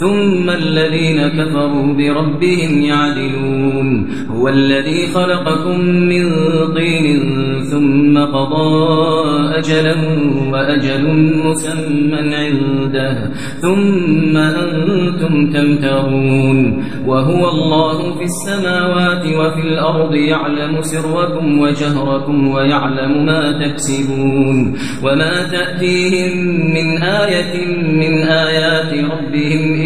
ثم الذين كفروا بربهم يعدلون. هو الذي خلقكم من طين ثم قضى أجلا وأجل مسمى عنده. ثم أنتم تمترون. وهو الله في السماوات وفي الأرض يعلم سركم وجهركم ويعلم ما تكسبون. وما تأتيهم من آية من آيات ربهم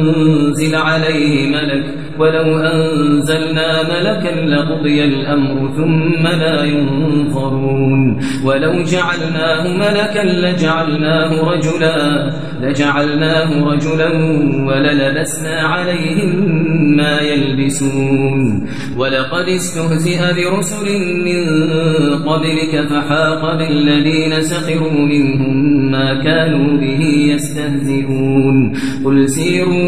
أنزل عليه ملك ولو أنزلنا ملكا لقضي الأمر ثم لا ينظرون. ولو جعلناه ملكا لجعلناه رجلا لجعلناه رجلا وللبسنا عليهم ما يلبسون. ولقد استهزئ برسل من قبلك فحاق بالذين سخروا منهم ما كانوا به يستهزئون. قل سيروا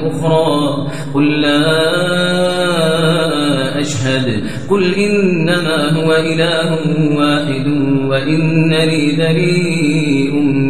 أخرى قل لا أشهد. قل إنما هو إله واحد وإنني بريء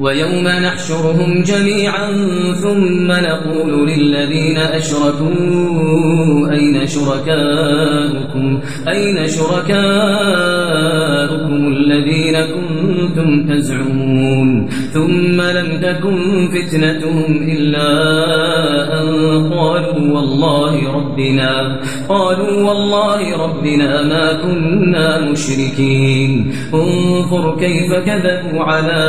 ويوم نحشرهم جميعا ثم نقول للذين أشركوا أين شركاؤكم؟ أين شركاؤكم الذين كنتم تزعمون؟ ثم لم تكن فتنتهم إلا أن قالوا والله ربنا قالوا والله ربنا ما كنا مشركين. انظر كيف كذبوا على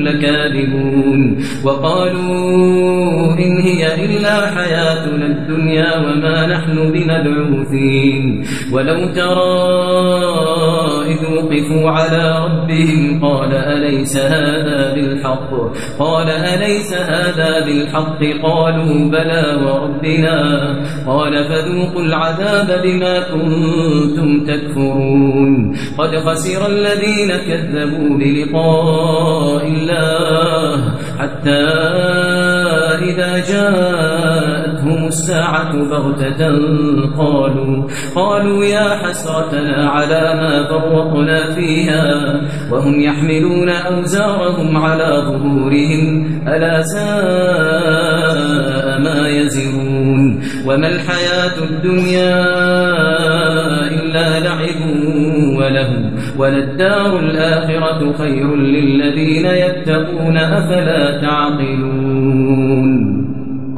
لكاذبون. وقالوا إن هي إلا حياتنا الدنيا وما نحن بمبعوثين. ولو ترى إذ وقفوا على ربهم قال أليس هذا بالحق؟ قال أليس هذا بالحق؟ قالوا بلى وربنا. قال فذوقوا العذاب بما كنتم تكفرون. قد خسر الذين كذبوا بلقاء الله حتى إذا جاءتهم الساعة بغتة قالوا قالوا يا حسرتنا على ما فرطنا فيها وهم يحملون أوزارهم على ظهورهم ألا ساء ما يزرون. وما الحياة الدنيا إلا لعب وله وللدار الآخرة خير للذين يتقون أفلا تعقلون.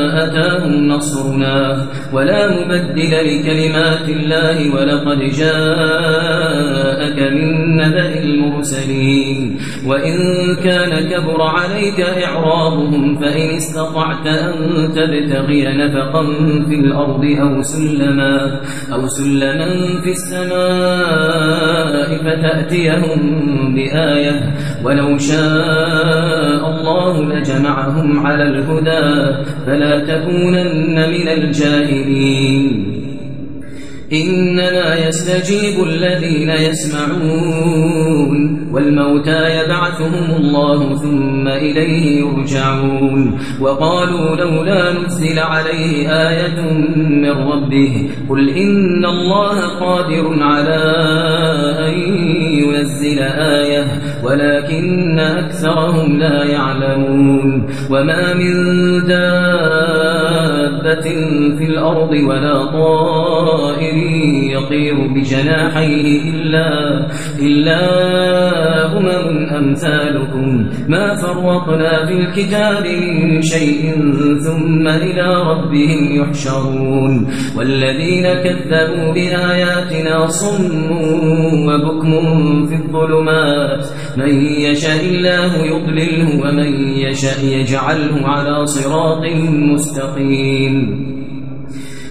أتاهم نصرنا ولا مبدل لكلمات الله ولقد جاءك من نبأ المرسلين. وإن كان كبر عليك إعرابهم فإن استطعت أن تبتغي نفقا في الأرض أو سلما أو سلما في السماء فتأتيهم بآية. ولو شاء الله لجمعهم على الهدى فلا تكونن من الجاهلين. إنما يستجيب الذين يسمعون والموتى يبعثهم الله ثم إليه يرجعون. وقالوا لولا نزل عليه آية من ربه قل إن الله قادر على أن ينزل آية ولكن أكثرهم لا يعلمون. وما من دابة في الأرض ولا طائر يطير بجناحيه إلا, إلا أمم أمثالكم. ما فرطنا في الكتاب من شيء ثم إلى ربهم يحشرون. والذين كذبوا بآياتنا صم وبكم في الظلمات. من يشاء الله يضلله ومن يشاء يجعله على صراط مستقيم.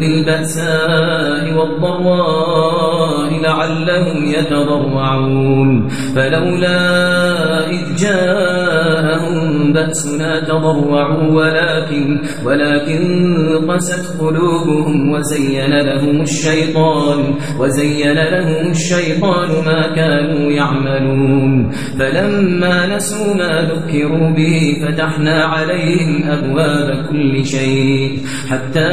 بالبأساء والضراء لعلهم يتضرعون. فلولا إذ جاءهم بأسنا تضرعوا ولكن ولكن قست قلوبهم وزين لهم الشيطان وزين لهم الشيطان ما كانوا يعملون. فلما نسوا ما ذكروا به فتحنا عليهم أبواب كل شيء حتى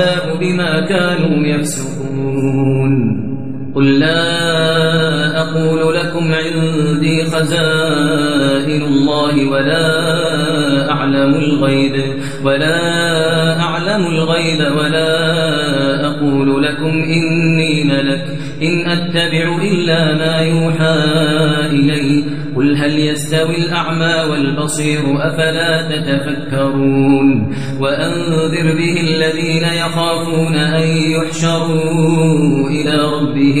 بما كانوا يفسقون. قل لا أقول لكم عندي خزائن الله ولا أعلم الغيب ولا أعلم الغيب ولا أقول لكم إني ملك إن أتبع إلا ما يوحى إلي. قل هل يستوي الأعمى والبصير أفلا تتفكرون؟ وأنذر به الذين يخافون أن يحشروا إلى ربهم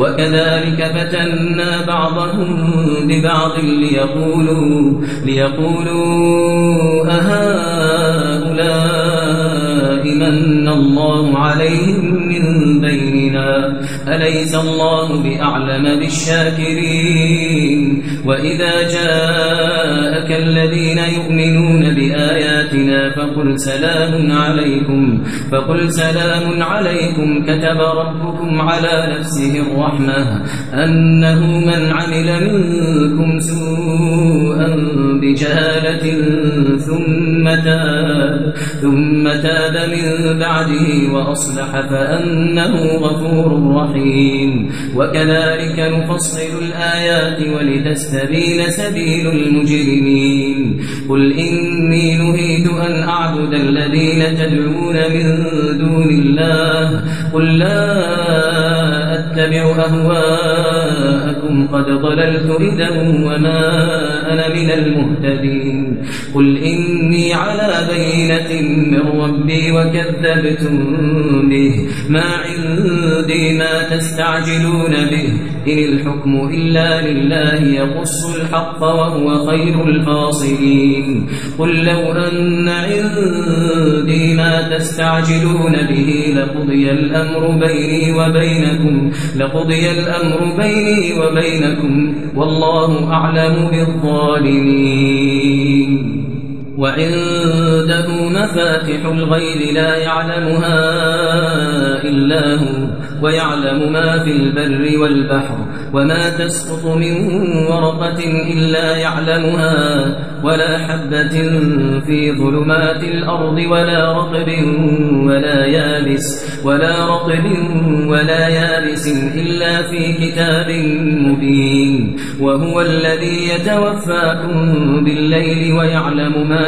وكذلك فتنا بعضهم ببعض ليقولوا ليقولوا أهؤلاء من الله عليهم أليس الله بأعلم بالشاكرين؟ وإذا جاءك الذين يؤمنون بآياتنا فقل سلام عليكم فقل سلام عليكم كتب ربكم على نفسه الرحمة أنه من عمل منكم سوءا بجهالة ثم تاب ثم تاب من بعده وأصلح فأنه غفور رحيم وكذلك نفصل الآيات ولتستبين سبيل المجرمين. قل إني نهيت أن أعبد الذين تدعون من دون الله. قل لا أتبع أهواءكم قد ضللت إذا وما أنا من المهتدين قل إني على بينة من ربي وكذبتم به ما عندي ما تستعجلون به إن الحكم إلا لله يقص الحق وهو خير الفاصلين قل لو أن عندي ما تستعجلون به لقضي الأمر بيني وبينكم لقضي الأمر بيني وبينكم والله أعلم بالظالمين. وعنده مفاتح الغيب لا يعلمها إلا هو ويعلم ما في البر والبحر وما تسقط من ورقة إلا يعلمها ولا حبة في ظلمات الأرض ولا رطب ولا يابس ولا رطب ولا يابس إلا في كتاب مبين وهو الذي يتوفاكم بالليل ويعلم ما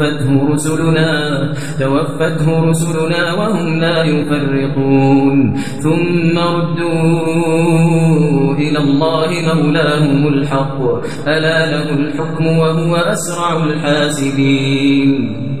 توفته رسلنا توفته رسلنا وهم لا يفرقون. ثم ردوا إلى الله مولاهم الحق. ألا له الحكم وهو أسرع الحاسبين.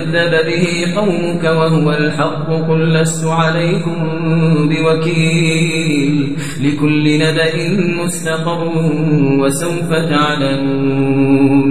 وكذب به قومك وهو الحق قل لست عليكم بوكيل لكل نبأ مستقر وسوف تعلمون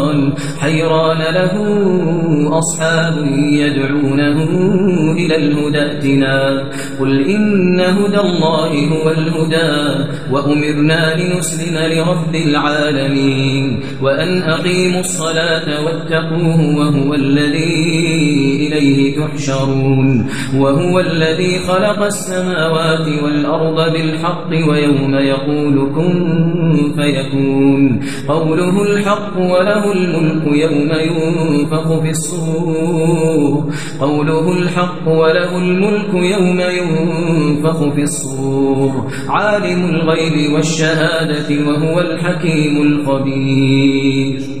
حيران. له أصحاب يدعونه إلى الهدى ائتنا. قل إن هدى الله هو الهدى وأمرنا لنسلم لرب العالمين. وأن أقيموا الصلاة واتقوه وهو الذي إليه تحشرون. وهو الذي خلق السماوات والأرض بالحق ويوم يقول كن فيكون. قوله الحق وله الملك يوم ينفخ في الصور. قوله الحق وله الملك يوم ينفخ في الصور. عالم الغيب والشهادة وهو الحكيم الخبير.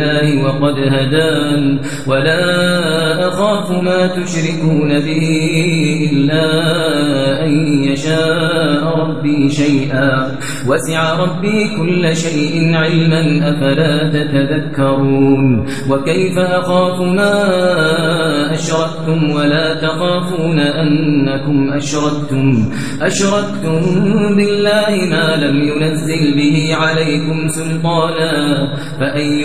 الله وقد هدان. ولا أخاف ما تشركون به إلا أن يشاء ربي شيئا. وسع ربي كل شيء علما أفلا تتذكرون. وكيف أخاف ما أشركتم ولا تخافون أنكم أشركتم؟ أشركتم بالله ما لم ينزل به عليكم سلطانا. فأي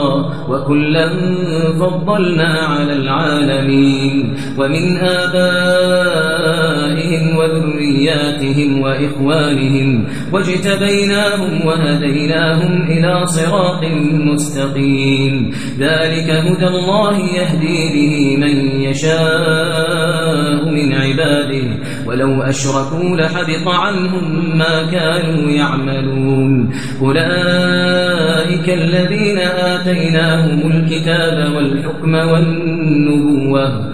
وكلا فضلنا على العالمين ومن آبائهم وذرياتهم وإخوانهم واجتبيناهم وهديناهم إلى صراط مستقيم. ذلك هدى الله يهدي به من يشاء من عباده. ولو أشركوا لحبط عنهم ما كانوا يعملون. أولئك الذين آتيناهم الكتاب والحكم والنبوة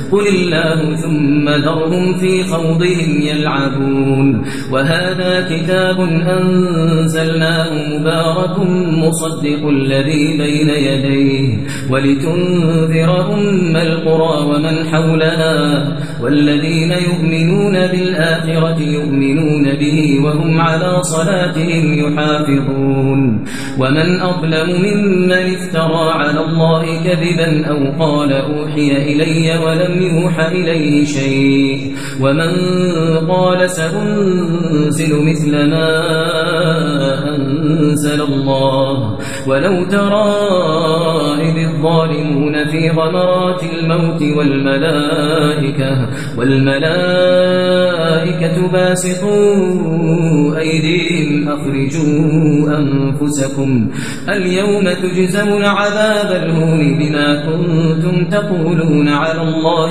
قل الله ثم ذرهم في خوضهم يلعبون وهذا كتاب أنزلناه مبارك مصدق الذي بين يديه ولتنذر أم القرى ومن حولها والذين يؤمنون بالآخرة يؤمنون به وهم على صلاتهم يحافظون ومن أظلم ممن افترى على الله كذبا أو قال أوحي إلي ولم يوحى إليه شيء. ومن قال سأنزل مثل ما أنزل الله. ولو ترى إذ الظالمون في غمرات الموت والملائكة والملائكة باسطوا أيديهم أخرجوا أنفسكم. اليوم تجزون عذاب الهون بما كنتم تقولون على الله.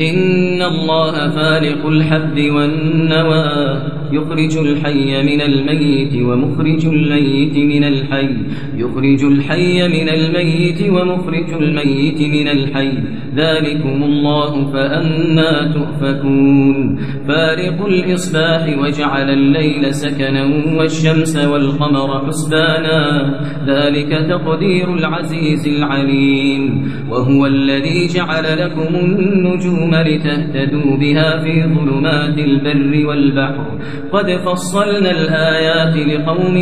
إن الله فالق الحب والنوى يخرج الحي من الميت ومخرج الميت من الحي يخرج الحي من الميت ومخرج الميت من الحي. ذلكم الله فأنا تؤفكون. فارق الإصباح وجعل الليل سكنا والشمس والقمر حسبانا. ذلك تقدير العزيز العليم. وهو الذي جعل لكم النجوم لتهتدوا بها في ظلمات البر والبحر. قد فصلنا الآيات لقوم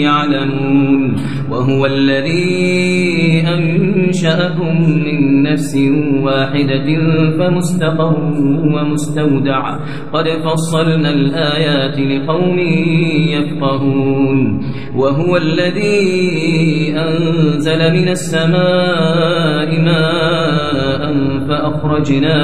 يعلمون. وهو الذي أنشأكم من نفس واحدة فمستقر ومستودع. قد فصلنا الآيات لقوم يفقهون. وهو الذي أنزل من السماء ماء فأخرجنا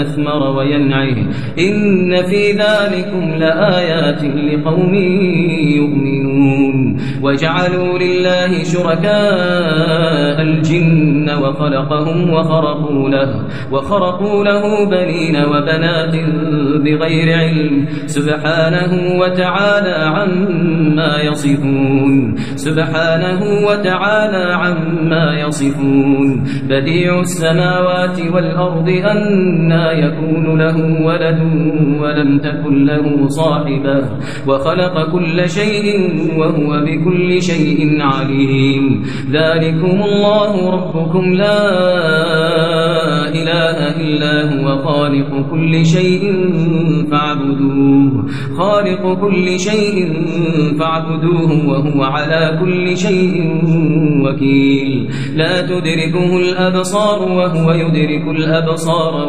أثمر وينعه. إن في ذلكم لآيات لقوم يؤمنون. وجعلوا لله شركاء الجن وخلقهم وخرقوا له وخرقوا له بنين وبنات بغير علم. سبحانه وتعالى عما يصفون. سبحانه وتعالى عما يصفون. بديع السماوات والأرض أنا يكون له ولد ولم تكن له صاحبة وخلق كل شيء وهو بكل شيء عليم. ذلكم الله ربكم. لا إله إلا هو. خالق كل شيء فاعبدوه. خالق كل شيء فاعبدوه وهو على كل شيء وكيل. لا تدركه الأبصار وهو يدرك الأبصار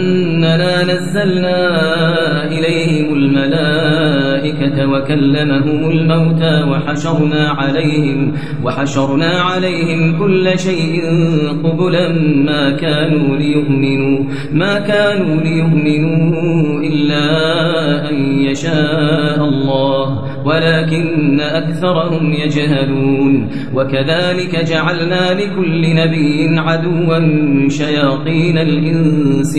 أننا نزلنا إليهم الملائكة وكلمهم الموتى وحشرنا عليهم وحشرنا عليهم كل شيء قبلا ما كانوا ليؤمنوا ما كانوا ليؤمنوا إلا أن يشاء الله ولكن أكثرهم يجهلون. وكذلك جعلنا لكل نبي عدوا شياطين الإنس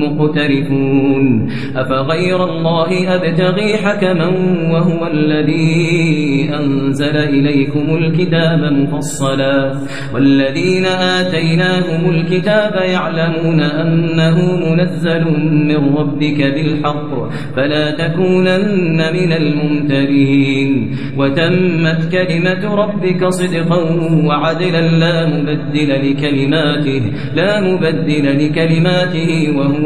مقترفون. أفغير الله أبتغي حكما وهو الذي أنزل إليكم الكتاب مفصلا. والذين آتيناهم الكتاب يعلمون أنه منزل من ربك بالحق فلا تكونن من الممترين. وتمت كلمة ربك صدقا وعدلا لا مبدل لكلماته لا مبدل لكلماته وهو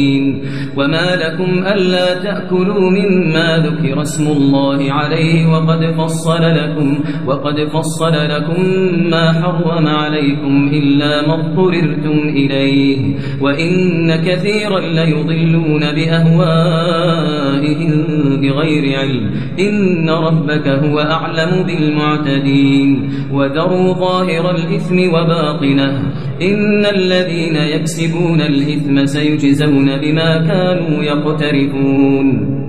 الْمُبِينَ وما لكم ألا تأكلوا مما ذكر اسم الله عليه وقد فصل لكم وقد فصل لكم ما حرم عليكم إلا ما اضطررتم إليه وإن كثيرا ليضلون بأهوائهم بغير علم إن ربك هو أعلم بالمعتدين وذروا ظاهر الإثم وباطنه إن الذين يكسبون الإثم سيجزون بما كانوا يقترفون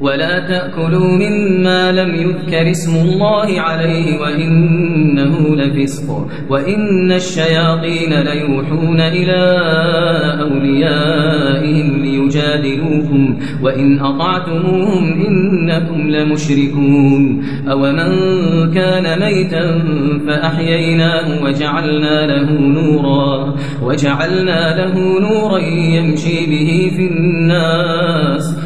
ولا تأكلوا مما لم يذكر اسم الله عليه وإنه لفسق وإن الشياطين ليوحون إلى أوليائهم ليجادلوكم وإن أطعتموهم إنكم لمشركون أومن كان ميتا فأحييناه وجعلنا له نورا وجعلنا له نورا يمشي به في الناس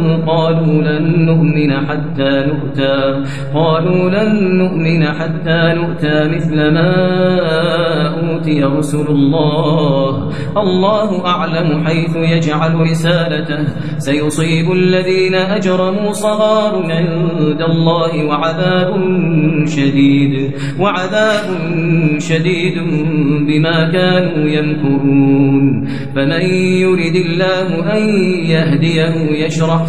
قالوا لن نؤمن حتى نؤتى. قالوا لن نؤمن حتى نؤتى مثل ما أوتي رسل الله. الله أعلم حيث يجعل رسالته. سيصيب الذين أجرموا صغار عند الله وعذاب شديد. وعذاب شديد بما كانوا يمكرون. فمن يرد الله أن يهديه يشرح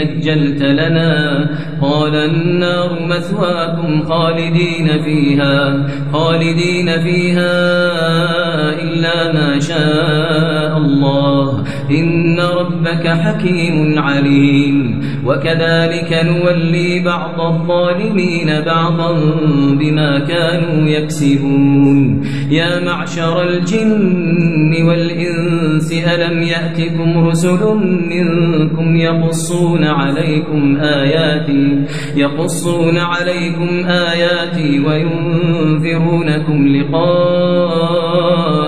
أجلت لنا. قال النار مثواكم خالدين فيها خالدين فيها إلا ما شاء الله. إن ربك حكيم عليم. وكذلك نولي بعض الظالمين بعضا بما كانوا يكسبون. يا معشر الجن والإنس ألم يأتكم رسل منكم يقصون عليكم آياتي يقصون عليكم آياتي وينذرونكم لقاء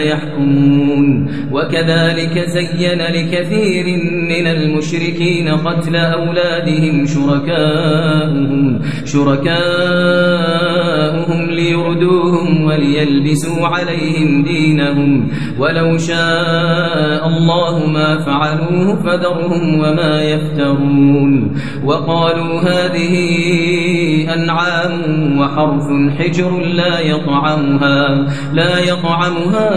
يحكمون. وكذلك زين لكثير من المشركين قتل أولادهم شركاؤهم شركاؤهم ليردوهم وليلبسوا عليهم دينهم. ولو شاء الله ما فعلوه فذرهم وما يفترون. وقالوا هذه أنعام وحرث حجر لا يطعمها لا يطعمها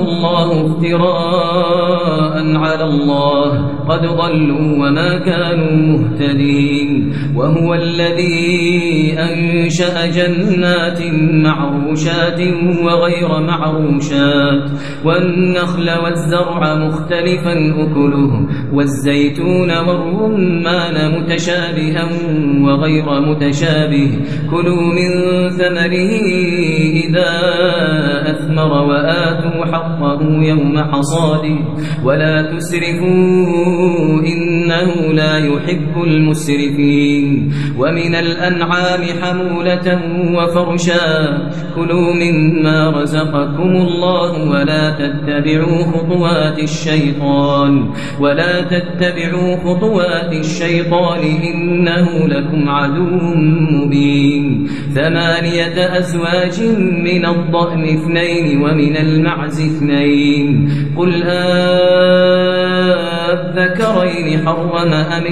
الله افتراء على الله. قد ضلوا وما كانوا مهتدين. وهو الذي أنشأ جنات معروشات وغير معروشات. والنخل والزرع مختلفا أكله. والزيتون والرمان متشابها وغير متشابه. كلوا من ثمره إذا أثمر وآتوا حقه يوم حصاده ولا تسرفوا إنه لا يحب المسرفين ومن الأنعام حمولة وفرشا كلوا مما رزقكم الله ولا تتبعوا خطوات الشيطان ولا تتبعوا خطوات الشيطان إنه لكم عدو مبين ثمانية أزواج من الضأن اثنين ومن المعز اثنين. قل الذكرين حرم أم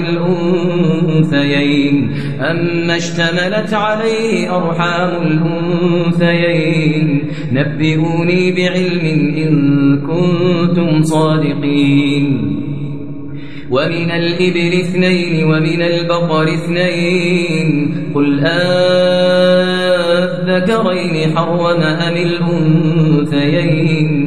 الأنثيين؟ أما اشتملت عليه أرحام الأنثيين؟ نبئوني بعلم إن كنتم صادقين. ومن الإبل اثنين ومن البقر اثنين قل الذكرين حرم أم الأنثيين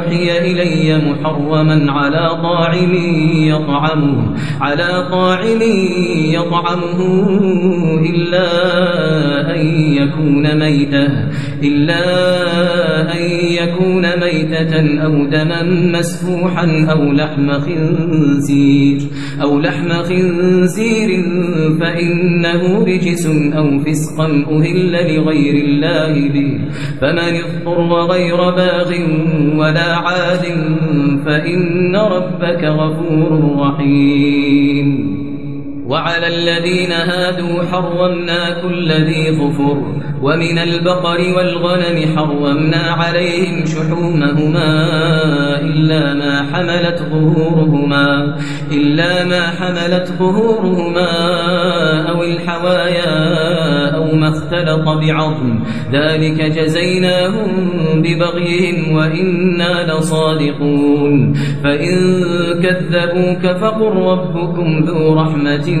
أوحي إلي محرما على طاعم يطعمه على طاعم يطعمه إلا أن يكون ميتة إلا أن يكون ميتة أو دما مسفوحا أو لحم خنزير أو لحم خنزير فإنه رجس أو فسقا أهل لغير الله به فمن اضطر غير باغ ولا عاد فإن ربك غفور رحيم. وعلى الذين هادوا حرمنا كل ذي ظفر ومن البقر والغنم حرمنا عليهم شحومهما إلا ما حملت ظهورهما إلا ما حملت ظهورهما أو الحوايا أو ما اختلط بعظم. ذلك جزيناهم ببغيهم وإنا لصادقون. فإن كذبوك فقل ربكم ذو رحمة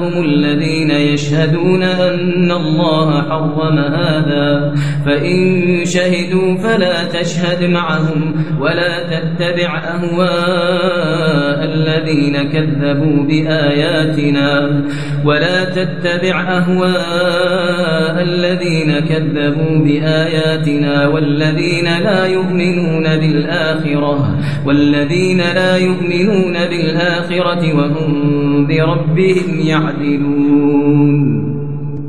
الذين يشهدون أن الله حرم هذا. فإن شهدوا فلا تشهد معهم ولا تتبع أهواء الذين كذبوا بآياتنا. ولا تتبع أهواء الذين كذبوا بآياتنا والذين لا يؤمنون بالآخرة والذين لا يؤمنون بالآخرة وهم بربهم يعلمون. يعدلون.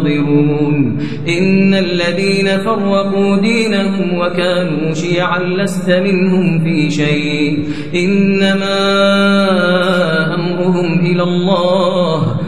منتظرون إن الذين فرقوا دينهم وكانوا شيعا لست منهم في شيء. إنما أمرهم إلى الله.